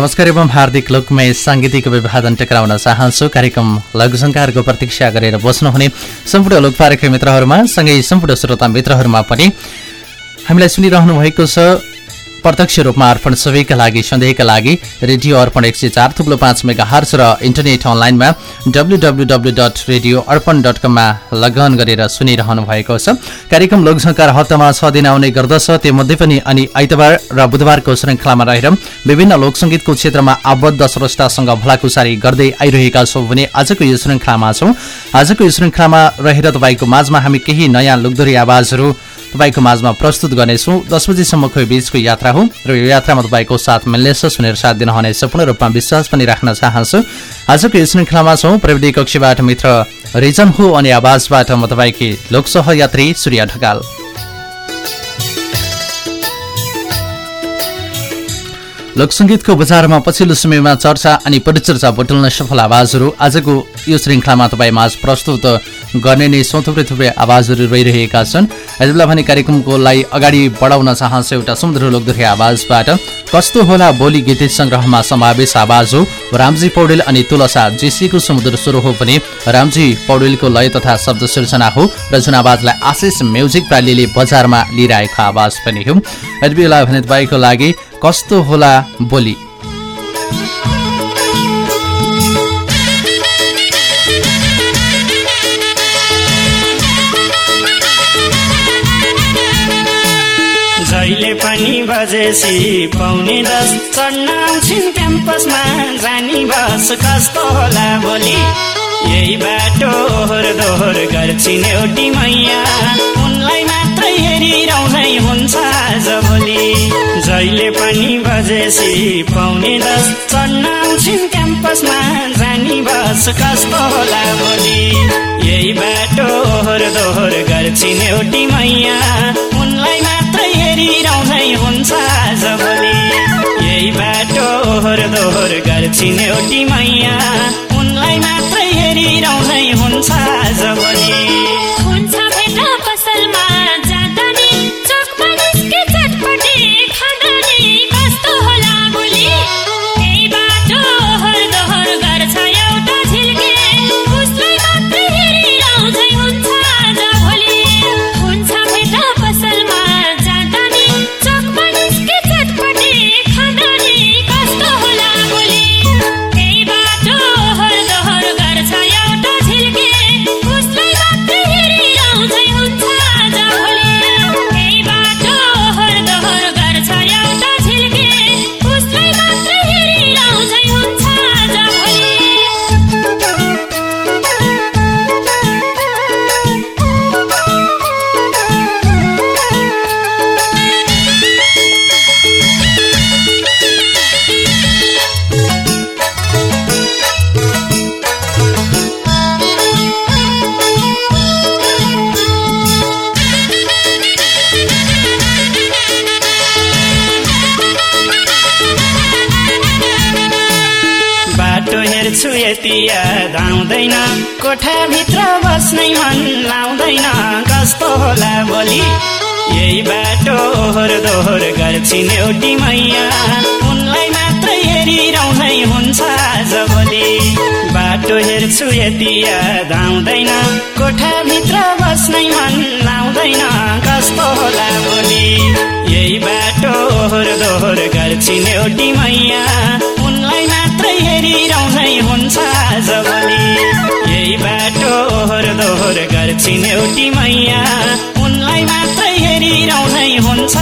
नमस्कार एवं हार्दिक लोकमय साङ्गीतिक विभाजन टक्राउन चाहन्छु। कार्यक्रम लघुसङ्कारको प्रतीक्षा गरेर बस्नुहुने सम्पूर्ण लोकपारक मित्रहरूमा सँगै सम्पूर्ण श्रोता मित्रहरूमा पनि हामीलाई सुनिरहनु भएको छ। प्रत्यक्ष रूपमा अर्पण सबैका लागि सन्देहका लागि रेडियो अर्पण एक सय चार थुप्लो पाँच मेगा हर्च र इन्टरनेट अनलाइनमा W W W dot radio Arpan dot कममा लगन गरेर सुनिरहनु भएको छ। कार्यक्रम लोकसङ्कार हप्तामा छ दिन आउने गर्दछ। त्योमध्ये पनि अनि आइतबार र बुधबारको श्रृङ्खलामा रहेर विभिन्न लोकसङ्गीतको क्षेत्रमा आबद्ध स्रष्टासँग भलाकुसारी गर्दै आइरहेका छौँ भने आजको यो श्रृङ्खलामा छौँ। आजको यो श्रृङ्खलामा रहेर तपाईँको माझमा हामी केही नयाँ लोकदोरी आवाजहरू तपाईँको माझमा प्रस्तुत गर्नेछौँ। दस बजीसम्मको बिचको यात्रा हो र यो यात्रामा तपाईँको साथ मिल्नेछ सुनेर साथ दिनुहुनेछ पूर्ण रूपमा विश्वास पनि राख्न चाहन्छु। आजको यो श्रृङ्खलामा छौँ प्रविधि कक्षीबाट मित्र रिजन हो अनि आवाजबाट म तपाईँकी लोकसहयात्री सूर्य ढकाल। लोकसङ्गीतको बजारमा पछिल्लो समयमा चर्चा अनि परिचर्चा बटुल्न सफल आवाजहरू। आजको यो श्रृङ्खलामा तपाईँ माझ प्रस्तुत गर्ने नै सौ थुप्रै थुप्रै आवाजहरू रहिरहेका छन्। यति बेला भने कार्यक्रमकोलाई अगाडि बढाउन चाहन्छु एउटा सुन्दर लोकदोरी आवाजबाट। कस्तो होला बोली गीत सङ्ग्रहमा समावेश आवाज हो? रामजी पौडेल अनि तुलसा जेसीको समुद्र स्वर हो पनि रामजी पौडेलको लय तथा शब्द सिर्जना हो र जुन आवाजलाई आशिष म्युजिक प्रालीले बजारमा लिइरहेको आवाज पनि हो। यति बेला भने तपाईँको लागि कस्तो होला बोली? बजेसी पाउने दस। चढ्न क्याम्पसमा जानी बस कस्तो होला भोलि यही बाटो ओहोर दोहोर गर्छिन् एउटी मैया। उनलाई मात्रै हेरिरहँदै हुन्छ आज भोलि। जहिले पनि बजेसी पाउने दस। चढ्न आउँछिन् क्याम्पसमा जानी बस कस्तो होला भोलि यही बाटो ओहोर दोहोर गर्छिन् एउटी मैया। हेरिरहँदै हुन्छ आज भोलि यही बाटो ओहोर दोहोर गर्छिन् एउटी मैया। उनलाई मात्रै हेरिरहँदै हुन्छ आज याद आउँदैन कोठाभित्र बस्नै मन लाउँदैन। कस्तो होला भोलि यही बाटो ओहोर दोहोर गर्छिन् एउटी मैया। उनलाई मात्रै हेरिरहँदै हुन्छ आज भोलि। बाटो हेर्छु यति याद आउँदैन कोठाभित्र बस्नै मन लाउँदैन। कस्तो होला भोलि यही बाटो ओहोर दोहोर गर्छिन् एउटी मैया। हेरिरहँदै हुन्छ आज भोलि यही बाटो ओहोर दोहोर गर्छिन् एउटी मैया। उनलाई मात्रै हेरिरहँदै हुन्छ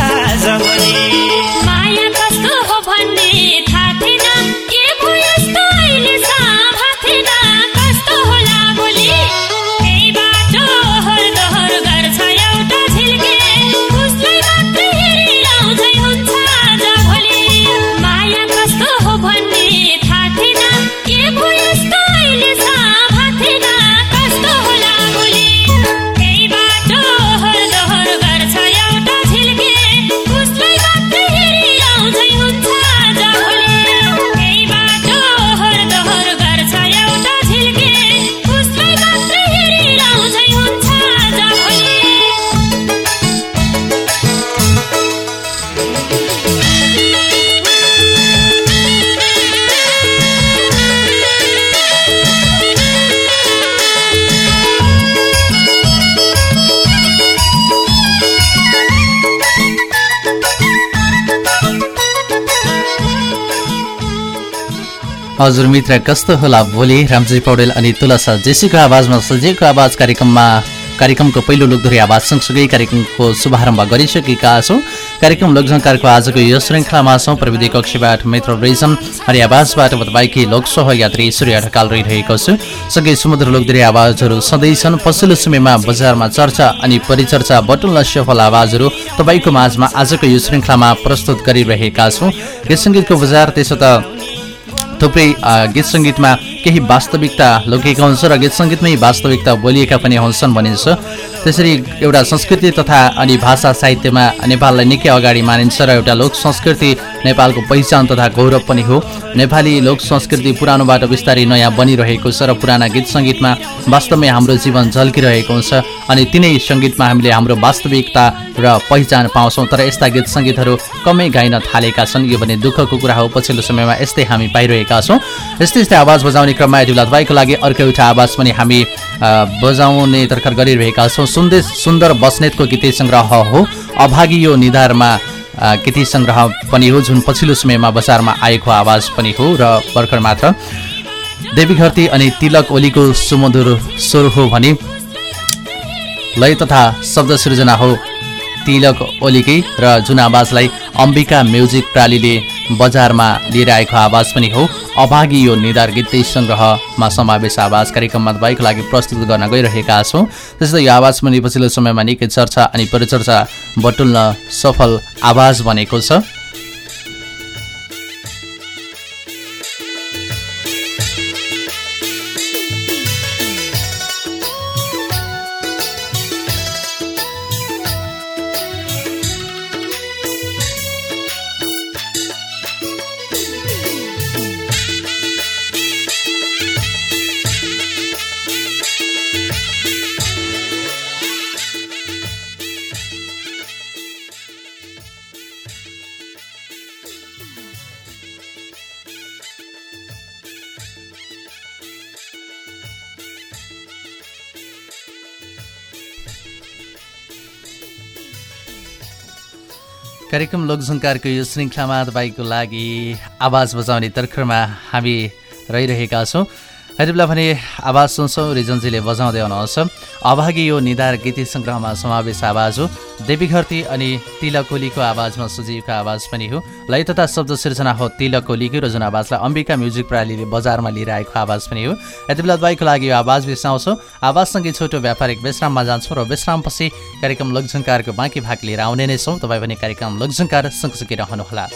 हजुर मित्र कस्तो होला भोलि? रामजी पौडेल अनि तुलसा जेसीको आवाजमा सजिएको आवाज कार्यक्रममा कार्यक्रमको पहिलो लोकधोरी आवाज सँगसँगै कार्यक्रमको शुभारम्भ गरिसकेका छौँ। कार्यक्रम लोकझङ्कारको आजको यो श्रृङ्खलामा छौँ। प्रविधि कक्षीबाट मित्र रेजन अनि आवाजबाट तपाईँकी लोकसह यात्री सूर्य ढकाल रहिरहेको छु। सँगै समुद्र लोकधोरी आवाजहरू सधैँ छन्। पछिल्लो समयमा बजारमा चर्चा अनि परिचर्चा बटुल्न सफल आवाजहरू तपाईँको माझमा आजको यो श्रृङ्खलामा प्रस्तुत गरिरहेका छौँ। गीत सङ्गीतको बजार त्यसो त थुप्रै गीत सङ्गीतमा केही वास्तविकता लुकेको हुन्छ र गीत सङ्गीतमै वास्तविकता बोलिएका पनि हुन्छन् भनिन्छ। त्यसरी एउटा संस्कृति तथा अनि भाषा साहित्यमा नेपाललाई निकै अगाडि मानिन्छ र एउटा लोक संस्कृति नेपालको पहिचान तथा गौरव पनि हो। नेपाली लोक संस्कृति पुरानोबाट बिस्तारै नयाँ बनिरहेको छ र पुराना गीत सङ्गीतमा वास्तवमै हाम्रो जीवन झल्किरहेको हुन्छ। अनि तिनै सङ्गीतमा हामीले हाम्रो वास्तविकता र पहिचान पाउँछौँ तर यस्ता गीत सङ्गीतहरू कमै गाइन थालेका छन्। यो भने दुःखको कुरा हो। पछिल्लो समयमा यस्तै हामी पाइरहेका छौँ। यस्तै यस्तै आवाज बजाउने क्रममा यति बेला लागि अर्को एउटा आवाज पनि हामी बजाउने तर्खर गरिरहेका छौँ। सुन्दै सुन्दर बस्नेतको गीत सङ्ग्रह हो। अभागी यो निधारमा गीत सङ्ग्रह पनि हो। जुन पछिल्लो समयमा बजारमा आएको आवाज पनि हो र भर्खर मात्र देवी घरती अनि तिलक ओलीको सुमधुर स्वर हो भने लय तथा शब्द सृजना हो। तिलक ओलीकै र जुन आवाजलाई अम्बिका म्युजिक प्रालीले बजारमा लिएर आएको आवाज पनि हो अभागी यो निधार गीत सङ्ग्रहमा समावेश आवाज कार्यक्रममा तपाईँको लागि प्रस्तुत गर्न गइरहेका छौँ। त्यस्तै यो आवाज पनि पछिल्लो समयमा निकै चर्चा अनि परिचर्चा बटुल्न सफल आवाज बनेको छ। कार्यक्रम लोकसङ्कारको यो श्रृङ्खलामा तपाईँको लागि आवाज बजाउने तर्खरमा हामी रहिरहेका छौँ। यति बेला भने आवाज सुन्छौँ रिजनजीले बजाउँदै हुनुहुन्छ अभागी यो निधार गीती सङ्ग्रहमा समावेश आवाज हो। देवीघरती अनि तिलकोलीको आवाजमा सुजीवको आवाज पनि हो। लय तथा शब्द सिर्जना हो तिलकोलीको र जुन आवाजलाई अम्बिका म्युजिक प्रणालीले बजारमा लिएर आएको आवाज पनि हो। यति बेला तपाईँको लागि यो आवाज बिर्साउँछौँ आवाजसँगै छोटो व्यापारिक विश्राममा जान्छौँ र विश्रामपछि कार्यक्रम लोकझङ्कारको बाँकी भाग लिएर आउने नै छौँ। तपाईँ पनि कार्यक्रम लोकझङ्कार सँगसँगै रहनुहोला।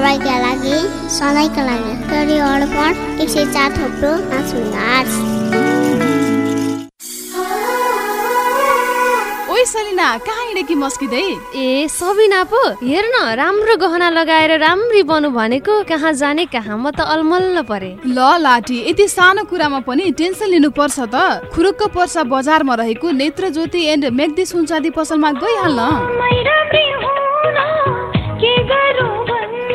सबैका लागि सधैँका लागि रेडियो अर्पण एक सय चार थोप्रो पाँच ओइ सलिना कहाँ हिँडेकी मस्किँदै ए सबिना पो हेर न राम्रो गहना लगाएर राम्री बनु भनेको कहाँ जाने कहाँ म त अलमल्ल परे ल लाठी यति सानो कुरामा पनि टेन्सन लिनु पर्छ त खुरुक्क पर्सा बजारमा रहेको नेत्र ज्योति एन्ड मेग्दी सुनचाँदी पसलमा गइहाल्न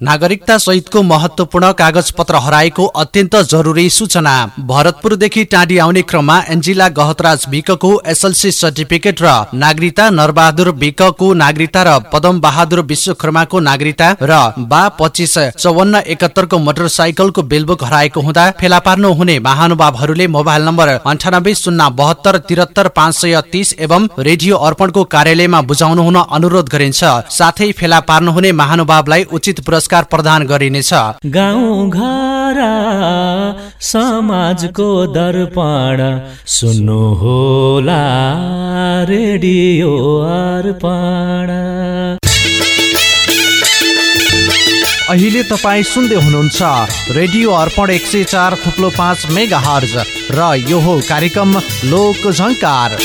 नागरिकता सहितको महत्वपूर्ण कागज पत्र हराएको अत्यन्त जरुरी सूचना। भरतपुरदेखि टाढी आउने क्रममा एन्जिला गहतराज विकको एसएलसी सर्टिफिकेट र नागरिकता नरबहादुर विकको नागरिकता र पदम बहादुर विश्वकर्माको नागरिकता र बा पच्चिस चौवन्न एकात्तरको मोटरसाइकलको बेलबुक हराएको हुँदा फेला पार्नु हुने महानुभावहरूले मोबाइल नम्बर अन्ठानब्बे शून्य बहत्तर तिहत्तर पाँच सय तिस एवं रेडियो अर्पणको कार्यालयमा बुझाउनु हुन अनुरोध गरिन्छ। साथै फेला पार्नुहुने महानुभावलाई उचित प्रदान गरिनेछ। गाउँ घर समाजको दर्पण सुन्नु होला रेडियो अर्पण। अहिले तपाईँ सुन्दै हुनुहुन्छ रेडियो अर्पण एक सय चार थुप्लो पाँच मेगा हर्ज र यो हो कार्यक्रम लोक झङ्कार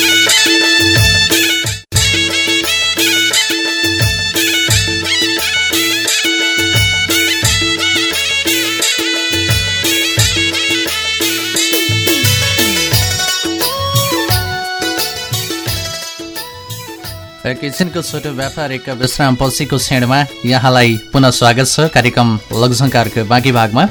किचनको छोटो व्यापारिक विश्राम पछिको क्षणमा यहाँलाई पुनः स्वागत छ कार्यक्रम लघुसङ्कारको बाँकी भागमा।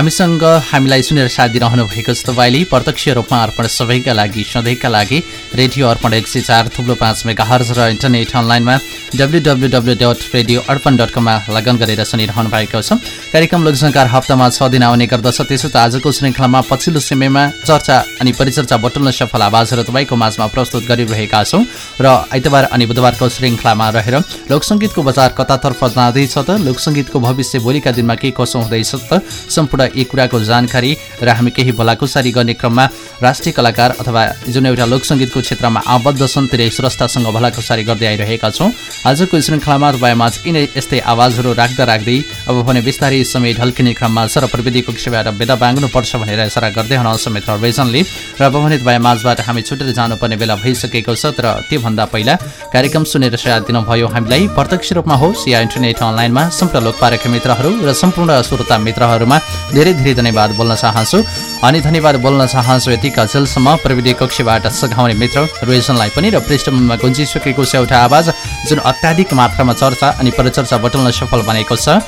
हामीसँग हामीलाई सुनेर साथ दिइरहनु भएको छ तपाईँले प्रत्यक्ष रूपमा अर्पण सबैका लागि सधैँका लागि रेडियो अर्पण एक सय चार थुप्रो पाँच मेगा हर्ज र इन्टरनेट अनलाइनमा W W W dot radio Arpan dot कममा लगन गरेर सुनिरहनु भएको छ कार्यक्रम लोकसङ्कार हप्तामा छ दिन आउने गर्दछ त्यसो त आजको श्रृङ्खलामा पछिल्लो समयमा चर्चा अनि परिचर्चा बटुल्न सफल आवाजहरू तपाईँको माझमा प्रस्तुत गरिरहेका छौँ र आइतबार अनि बुधबारको श्रृङ्खलामा रहेर लोकसङ्गीतको बजार कतातर्फ जाँदैछ त लोकसङ्गीतको भविष्य भोलिका दिनमा के कसो हुँदैछ त सम्पूर्ण यी कुराको जानकारी र हामी केही भलाकुसारी गर्ने क्रममा राष्ट्रिय कलाकार अथवा जुन एउटा लोकसङ्गीतको क्षेत्रमा आबद्ध छन् तिनै स्रष्टासँग भलाकुसारी गर्दै आइरहेका छौँ। आजको श्रृङ्खलामा तपाईँमाझ यिनै यस्तै आवाजहरू राख्दा राख्दै अब भने बिस्तारै समय ढल्किने क्रममा छ र प्रविधि कक्षबाट बेदा बाँग्नुपर्छ भनेर इसारा गर्दै हुनुहुन्छ मित्र रिजनले र अब भने तपाईँ माझबाट हामी छुटेर जानुपर्ने बेला भइसकेको छ तर त्योभन्दा पहिला कार्यक्रम सुनेर साथ दिनुभयो हामीलाई। प्रत्यक्ष रूपमा होस् या इन्टरनेट अनलाइनमा सम्पूर्ण लोकपारक मित्रहरू र सम्पूर्ण श्रोता मित्रहरूमा धेरै धेरै धन्यवाद बोल्न चाहन्छु। अनि धन्यवाद बोल्न चाहन्छु यतिका जेलसम्म प्रविधि कक्षबाट सघाउने मित्र रोइजनलाई पनि र पृष्ठभूमिमा गुन्जिसकेको छ एउटा आवाज जुन अत्याधिक मात्रामा चर्चा अनि परिचर्चा बटुल्न सफल बनेको छ।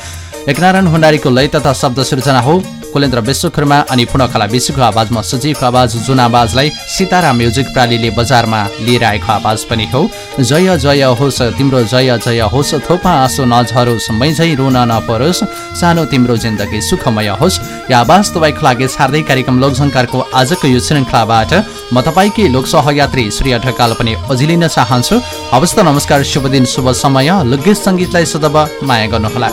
एकनारायण भण्डारीको लय तथा शब्द सृजना हो। कुलेन्द्र विश्वकर्मा अनि पूर्णकला विश्वको आवाजमा सजीवको आवाज जुन आवाजलाई सितारा म्युजिक प्रालीले बजारमा लिएर आएको आवाज पनि हो। जय जय होस् तिम्रो जय जय होस् थोपा आँसु नझरोस् मैझै रुन नपरोस् सानो तिम्रो जिन्दगी सुखमय होस्। यो आवाज तपाईँको लागि छार्दै कार्यक्रम लोकसङ्कारको आजको यो श्रृङ्खलाबाट म तपाईँकै लोक सहयात्री श्री ढकाल पनि अझिलिन चाहन्छु। त नमस्कार शुभ दिन शुभ समय। लोकगीत सङ्गीतलाई सदब माया गर्नुहोला।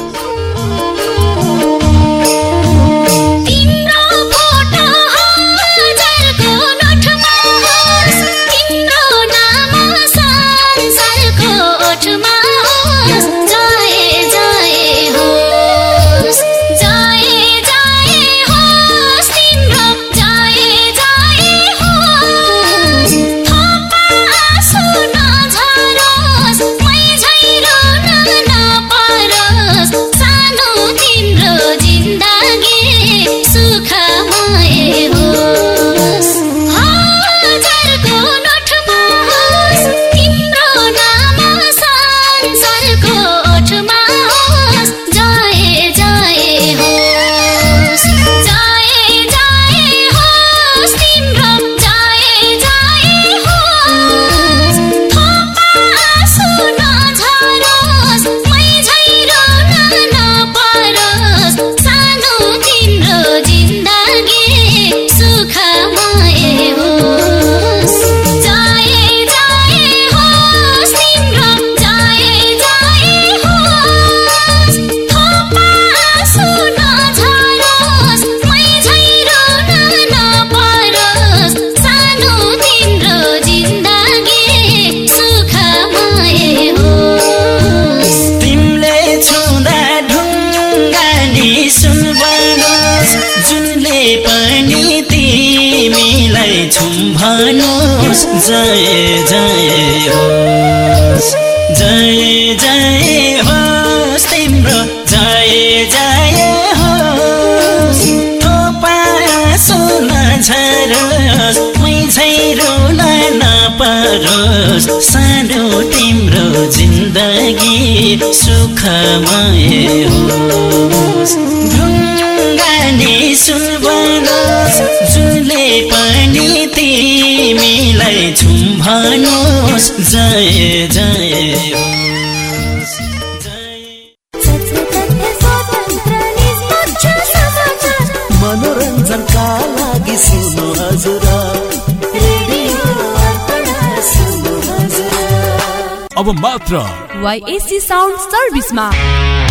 छुम्भनोस् जय जय होस् जय जय होस् तिम्रो जय जय होस्। थोपा सुन झरोस् मैझै रुन नपरोस्। सानो तिम्रो जिन्दगी सुखमय होस्। ढुङ्गानी सुनबनोस् जुनले पनि तिमीलाई छुम्भनोस् जय जय होस् मनोरञ्जनका लागि सुन्नु हजुर। अब मात्र वाइएससी साउन्ड सर्भिसमा